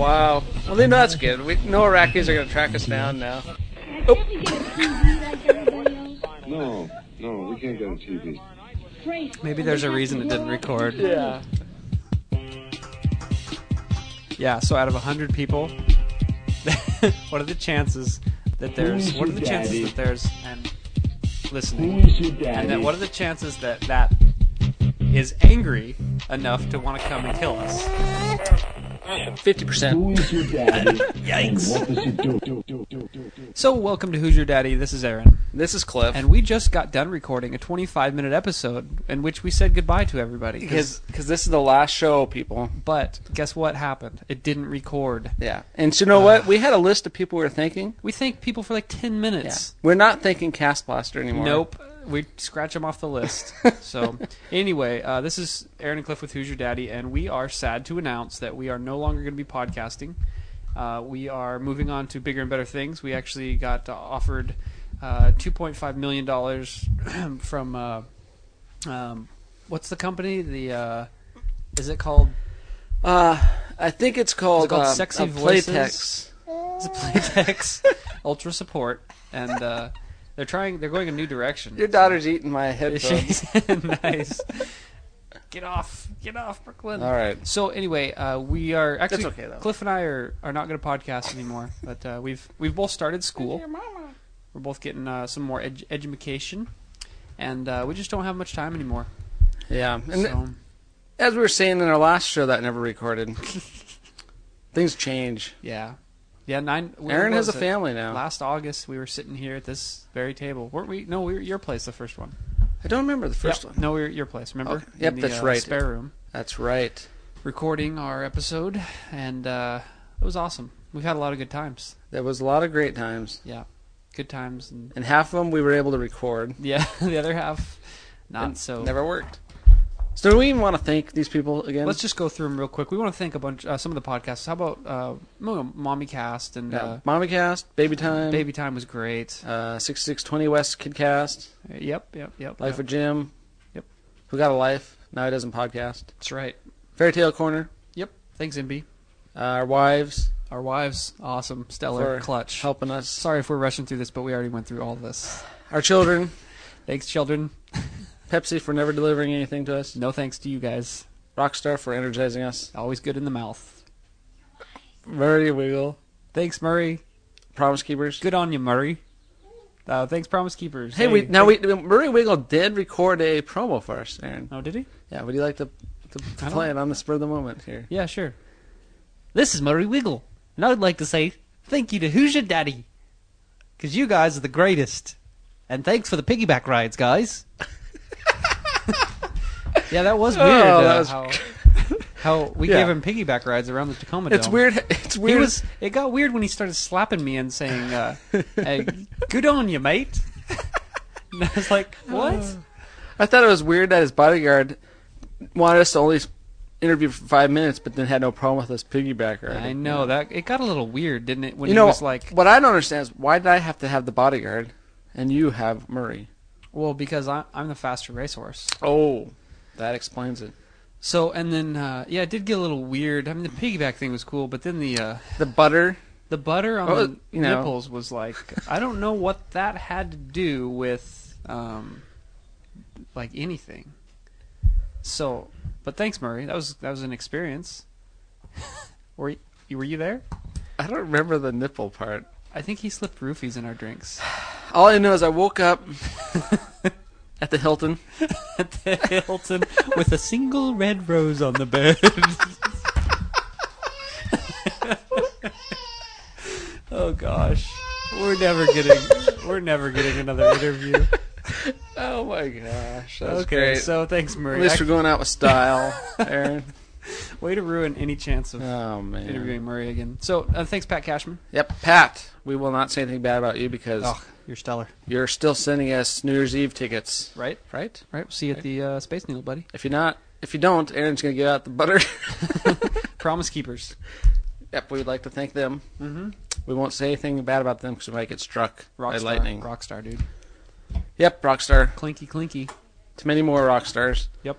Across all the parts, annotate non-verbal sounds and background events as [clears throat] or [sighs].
Wow. Well, then that's good. We no Iraqis are going to track us down now. Oh. No, no, we can't get a TV. Maybe there's a reason it didn't record. Yeah. Yeah, so out of 100 people, [laughs] what are the chances that there's. What are the chances that there's. And listening. Who's your daddy? And then what are the chances that that is angry enough to want to come and kill us? Fifty percent. Who is your daddy? [laughs] Yikes. What does he do? do, do, do, do, do? So, welcome to Who's Your Daddy? This is Aaron. This is Cliff. And we just got done recording a 25 minute episode in which we said goodbye to everybody. 'cause- because because this is the last show, people. But guess what happened? It didn't record. Yeah. And so you know what? We had a list of people we were thanking. We thanked people for like 10 Yeah. minutes. We're not thanking Cast Blaster anymore. Nope. We scratch them off the list. [laughs] so, anyway, uh, this is Aaron and Cliff with Who's Your Daddy, and we are sad to announce that we are no longer going to be podcasting. Uh, we are moving on to bigger and better things. We actually got uh, offered uh, $2.5 million [clears throat] from, uh, um, what's the company? The uh, Is it called Uh, I think it's called, called uh, Sexy Voices? Playtex. is it Playtex [laughs] Ultra Support? And uh, they're trying, they're going a new direction. Your daughter's eating my headphones. [laughs] nice. [laughs] [laughs] Get off, get off, Brooklyn. All right. So anyway, uh, we are actually That's okay, though. Cliff and I are, are not going to podcast anymore, but uh, we've we've both started school. We're both getting uh, some more ed- education, and uh, we just don't have much time anymore. Yeah. And so as we were saying in our last show that never recorded, things change. yeah, yeah. Nine. when Aaron has a family now. Last August, we were sitting here at this very table, weren't we? No, we were at your place, the first one. I don't remember the first Yep. one. No, we were at your place. Remember? Okay. Yep, In the, that's uh, right. Spare room. That's right. recording our episode, and uh, it was awesome. We've had a lot of good times. There was a lot of great times, Yeah, good times, and and half of them we were able to record. yeah, [laughs] the other half not and so. Never worked. So do we even want to thank these people again? Let's just go through them real quick. We want to thank a bunch, uh, some of the podcasts. How about uh, Mommy Cast and yeah. uh, Mommy Cast, Baby Time, Baby Time was great. uh, six six twenty West Kidcast, Yep, yep, yep. Life yep. with Jim. Yep. Who got a life? Now he doesn't podcast. That's right. Fairy Tale Corner. Yep. Thanks, MB. Uh, our wives Our wives, awesome, stellar, For clutch. helping us. Sorry if we're rushing through this, but we already went through all this. Our children. [laughs] Thanks, children. [laughs] Pepsi for never delivering anything to us. No thanks to you guys. Rockstar for energizing us. Always good in the mouth. Murray Wiggle. Thanks, Murray. Promise Keepers. Good on you, Murray. Uh, thanks, Promise Keepers. Hey, we now we Murray Wiggle did record a promo for us, Aaron. Oh, did he? Yeah, would you like to, to, to play it on the spur of the moment here? Yeah, sure. This is Murray Wiggle, and I'd like to say thank you to Who's Your Daddy, because you guys are the greatest. And thanks for the piggyback rides, guys. [laughs] [laughs] yeah, that was weird. Oh, uh, was- how, how we Yeah. gave him piggyback rides around the Tacoma It's weird. It's He weird. was. It got weird when he started slapping me and saying, uh, hey, "Good on you, mate." [laughs] and I was like, "What?" I thought it was weird that his bodyguard wanted us to only interview for five minutes, but then had no problem with us piggyback. Right? I know that it got a little weird, didn't it? When you he know, was like, what I don't understand is why did I have to have the bodyguard, and you have Murray? "Well, because I, I'm the faster racehorse." Oh, that explains it. So and then uh, yeah, it did get a little weird. I mean, the piggyback thing was cool, but then the uh, The butter. the butter on Oh, the you know. nipples was like I don't know what that had to do with um, like anything. So, but thanks, Murray. That was that was an experience. [laughs] were you, were you there? I don't remember the nipple part. I think he slipped roofies in our drinks [sighs] [sighs] All I know is I woke up [laughs] at the Hilton. at the Hilton with a single red rose on the bed. [laughs] oh gosh, we're never getting we're never getting another interview. Oh my gosh, okay, great. so thanks, At least we're going out with style, Aaron. Way to ruin any chance of Oh man. interviewing Murray again. So uh, thanks, Pat Cashman. Yep, Pat. We will not say anything bad about you because Oh, you're stellar. you're still sending us New Year's Eve tickets, Right, right? right. We'll see you at the uh, Space Needle, buddy. If you're not, if you don't, Aaron's gonna give out the butter. [laughs] [laughs] Promise Keepers. yep, we'd like to thank them. Mm-hmm. We won't say anything bad about them because we might get struck by Rockstar, lightning. Rockstar, dude. Yep, Rockstar. Clinky, clinky. To many more rock stars. Yep.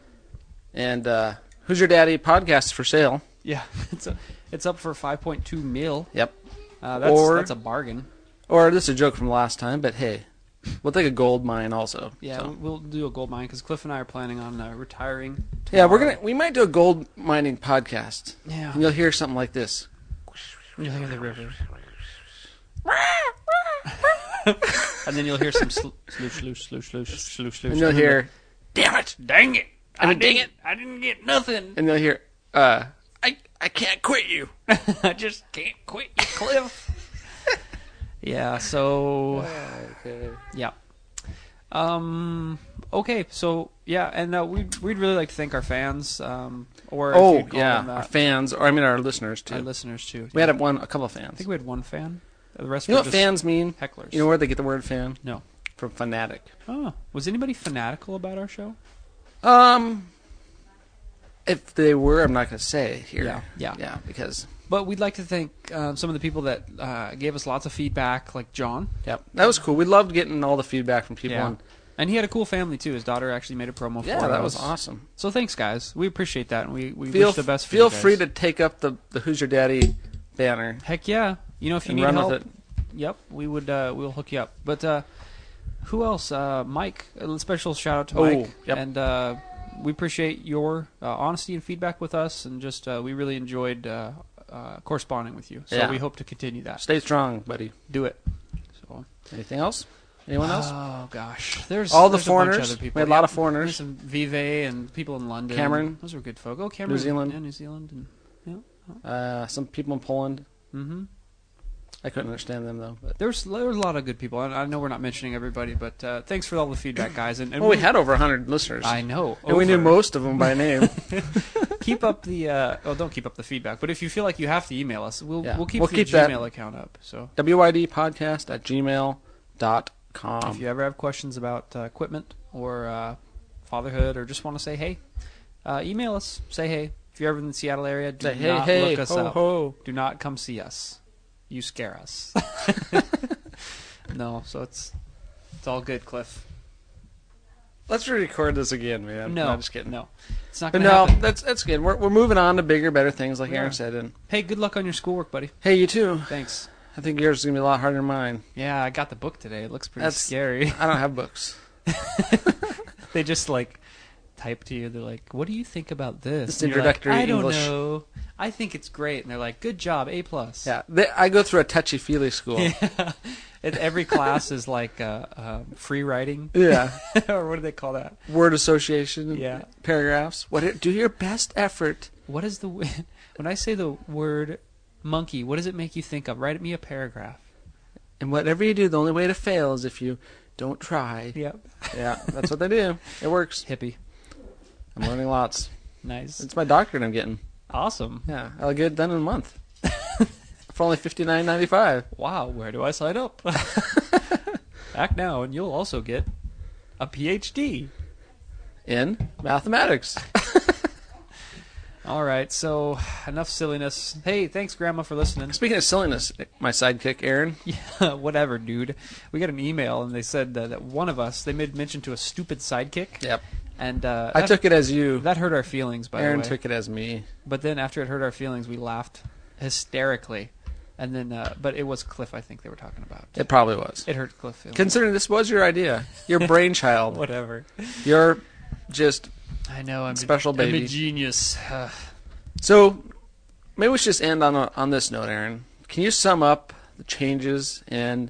And uh, who's your daddy? Podcast for sale. Yeah, [laughs] it's a, it's up for 5.2 mil. Yep. Uh, that's Or- that's a bargain. Or this is a joke from last time, but hey, we'll take a gold mine also. Yeah, so. we'll do a gold mine because Cliff and I are planning on uh, retiring. Yeah, we're gonna we might do a gold mining podcast. Yeah, And you'll hear something like this. you'll hear the river, [laughs] and then you'll hear some sloosh, sloosh, sloosh, sloosh, sloosh, sloosh. And you'll hear "Damn it, dang it, I mean, dang didn't- I didn't get nothing. and you'll hear uh I I can't quit you. [laughs] I just can't quit you, Cliff." [laughs] yeah. So Okay. Yeah. Um. Okay. So yeah, and uh, we'd we'd really like to thank our fans. Um. Or Oh yeah, our fans, or I mean our listeners too. our listeners too. we had one, a couple of fans. I think we had one fan. The rest you know what fans mean? hecklers. You know where they get the word fan No. from? Fanatic. Oh, was anybody fanatical about our show? Um, if they were, I'm not going to say it here. Yeah, yeah. yeah, because But we'd like to thank um, some of the people that uh, gave us lots of feedback, like John. yep, that was cool. We loved getting all the feedback from people. Yeah. And, And he had a cool family too. His daughter actually made a promo yeah, for that was awesome. So thanks, guys. We appreciate that, and we, we Feel wish the best. For feel you guys. free to take up the the Who's Your Daddy banner Heck yeah! You know if you need run help, with it. Yep, we would. Uh, we'll hook you up. But uh, who else? Uh, Mike. A special shout out to Oh, Mike. yep. And uh, we appreciate your uh, honesty and feedback with us, and just uh, we really enjoyed uh, uh, corresponding with you. So Yeah. we hope to continue that. Stay strong, buddy. Do it. So. Anything else? Anyone else? Oh gosh, there's All the there's a bunch of foreigners. other people. We had a lot of foreigners. There's some Vive and people in London. Cameron. those were good folk. Oh, Cameron, Zealand. yeah, New Zealand, and Uh, some people in Poland. hmm I couldn't understand them though. But there's there's a lot of good people. I, I know we're not mentioning everybody, but uh, thanks for all the feedback, guys. And, and well, we had over hundred listeners, I know, and we knew most of them by name. [laughs] keep up the uh, oh don't keep up the feedback but if you feel like you have to email us we'll Yeah, we'll keep we'll the keep that. gmail account up so WYD podcast at gmail dot com. if you ever have questions about uh, equipment or uh, fatherhood or just want to say hey uh, email us say hey if you're ever in the seattle area do Say, hey, not hey, look us ho, up ho. do not come see us you scare us [laughs] [laughs] no so it's it's all good cliff Let's re-record this again, man. no just kidding. no it's not But gonna no, happen that's that's good. We're we're moving on to bigger, better things, like Aaron said. And hey good luck on your schoolwork buddy hey, you too. thanks I think yours is gonna be a lot harder than mine. yeah i got the book today it looks pretty That's- scary I don't have books. [laughs] they just like type to you. They're like, "What do you think about this?" This And you're like, introductory I don't English." know. I think it's great. And they're like, "Good job, A plus." Yeah, they, I go through a touchy feely school. [laughs] Yeah. And every class is like uh, uh, free writing, yeah, [laughs] or what do they call that? word association. Yeah. paragraphs. What? Do your best effort. What is the [laughs] when I say the word monkey? What does it make you think of? Write me a paragraph. And whatever you do, the only way to fail is if you don't try. Yep. Yeah, that's what they do. It works. Hippie. I'm learning lots. Nice. It's my doctorate I'm getting. Awesome. Yeah, I'll get it done in a month. [laughs] For only fifty nine ninety five. Wow. Where do I sign up? [laughs] Act now, and you'll also get a PhD. In mathematics. [laughs] All right, so enough silliness. Hey, thanks, Grandma, for listening. Speaking of silliness, my sidekick Aaron. Yeah, whatever, dude. We got an email, and they said uh, that one of us they made mention to a stupid sidekick, Yep. And uh, I that, took it as you. that hurt our feelings. By Aaron the way, took it as me. but then after it hurt our feelings, we laughed hysterically, and then uh, but it was Cliff. I think they were talking about. It probably was. It hurt Cliff. feelings. Considering this was your idea, your brainchild, [laughs] whatever. you're just I know. I'm Special baby. I'm a genius. So. Maybe we should just end on a, on this note, Aaron. Can you sum up the changes and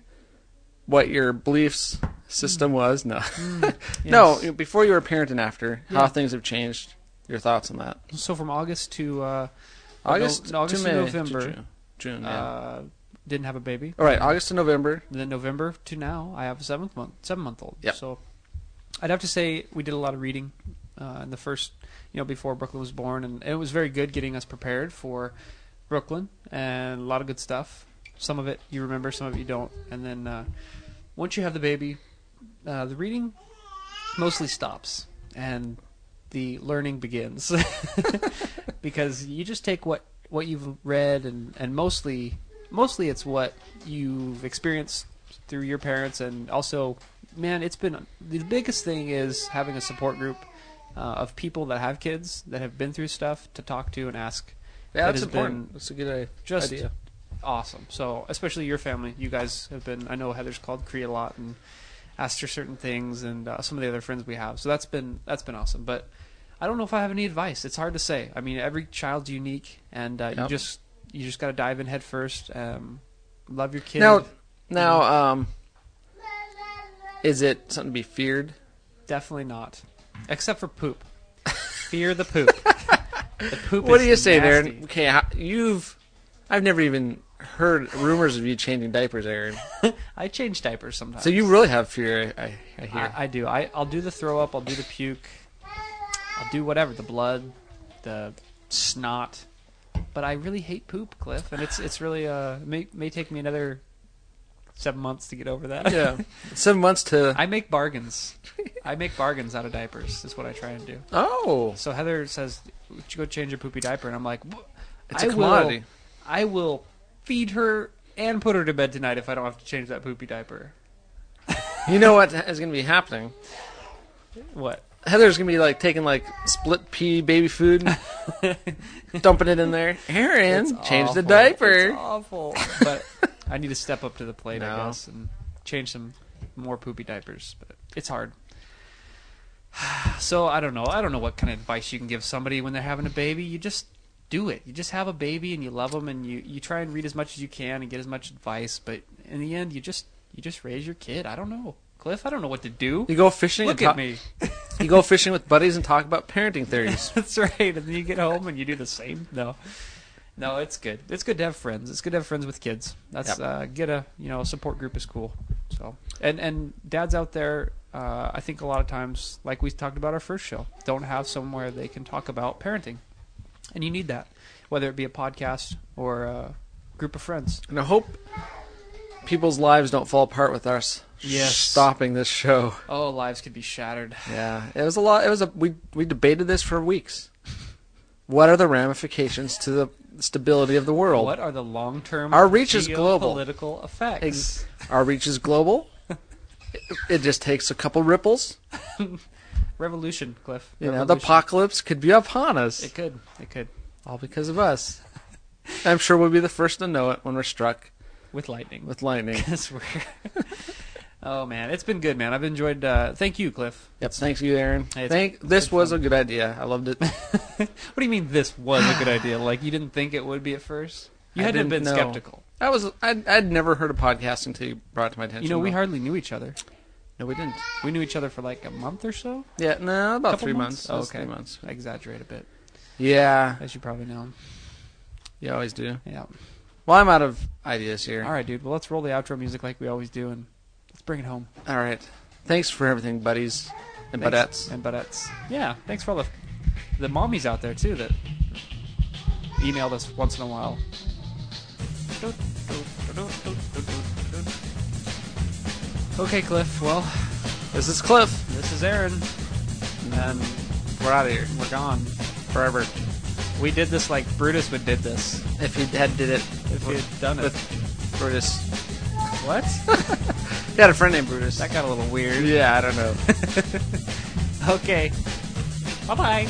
what your beliefs system was? No, [laughs] no. yes. Before you were a parent and after, Yeah. how things have changed. Your thoughts on that? So from August to uh, August, no, August to to May, November. June. June yeah. uh, didn't have a baby. All right, August to November. And then November to now, I have a seventh month, seven month old. Yep. So I'd have to say we did a lot of reading uh, in the first, you know, before Brooklyn was born, and it was very good getting us prepared for Brooklyn, and a lot of good stuff. Some of it you remember, some of it you don't. And then uh, once you have the baby, uh, the reading mostly stops, and the learning begins [laughs] because you just take what what you've read and and mostly mostly it's what you've experienced through your parents and also man it's been the biggest thing is having a support group uh, of people that have kids that have been through stuff to talk to and ask Yeah, that's important. That's a good i- just idea. awesome. So, especially your family, you guys have been. I know Heather's called Cree a lot and asked her certain things, and uh, some of the other friends we have. So that's been that's been awesome. But I don't know if I have any advice. It's hard to say. I mean, every child's unique, and uh, you just you just got to dive in head first. Um, love your kid. Now, now, um, is it something to be feared? Definitely not, except for poop. Fear the poop. [laughs] the poop. What do you say, nasty. Aaron? Okay, you've, I've never even heard rumors of you changing diapers, Aaron. [laughs] I change diapers sometimes. So you really have fear, I, I hear. I, I do. I, I'll do the throw up. I'll do the puke. I'll do whatever. The blood, the snot. But I really hate poop, Cliff, and it's it's really uh may may take me another seven months to get over that. yeah, [laughs] seven months to. I make bargains. I make bargains out of diapers. Is what I try and do. oh, So Heather says, "Would you go change your poopy diaper?" And I'm like, "Wha- it's I a will- commodity. I will feed her and put her to bed tonight if I don't have to change that poopy diaper." You know what is going to be happening? What? Heather's going to be like taking like split pea baby food, [laughs] dumping it in there. Aaron, It's change the diaper. It's awful. But I need to step up to the plate, I guess, and change some more poopy diapers. But it's hard. [sighs] So I don't know. I don't know what kind of advice you can give somebody when they're having a baby. You just do it. You just have a baby and you love them and you, you try and read as much as you can and get as much advice. But in the end, you just you just raise your kid. I don't know, Cliff. I don't know what to do. You go fishing. Look and at me. [laughs] You go fishing with buddies and talk about parenting theories. [laughs] That's right. And then you get home and you do the same. No, no, it's good. It's good to have friends. It's good to have friends with kids. That's Yep. uh, get a you know a support group is cool. So and and dads out there, uh, I think a lot of times, like we talked about our first show, don't have somewhere they can talk about parenting, and you need that, whether it be a podcast or a group of friends. And I hope people's lives don't fall apart with us Yes. stopping this show. Oh, lives could be shattered. Yeah, it was a lot. It was a we we debated this for weeks. What are the ramifications to the stability of the world? What are the long term Our reach is global. political effects? Ex- Our reach is global. [laughs] it, it just takes a couple ripples. [laughs] Revolution, Cliff. You know, the apocalypse could be upon us, It could. It could. all because of us. [laughs] I'm sure we'll be the first to know it when we're struck With lightning. with lightning. [laughs] Because we're. [laughs] oh man, it's been good, man. I've enjoyed. Uh, thank you, Cliff. Yep. Thanks you, Aaron. Hey, Thank. This was fun. a good idea. I loved it. What do you mean this was a good idea? Like you didn't think it would be at first? You I had to have been know. skeptical. I was. I'd, I'd never heard of podcasting until you brought it to my attention. You know, we hardly knew each other. No, we didn't. We knew each other for like a month or so. Yeah, no, about Couple three months? months. Was okay. three months. I exaggerate a bit, Yeah, as you probably know. you always do. Yeah. Well, I'm out of ideas here. All right, dude. Well, let's roll the outro music like we always do, and let's bring it home. All right. Thanks for everything, buddies and Thanks. budettes. And budettes. Yeah. Thanks for all the the mommies out there too that emailed us once in a while. Okay, Cliff. Well, This is Cliff, this is Aaron, and we're out of here we're gone. forever. We did this like Brutus would did this. If he had did it If he had done it. with Brutus, What? [laughs] he had a friend named Brutus. that got a little weird. yeah, I don't know. [laughs] Okay. Bye bye.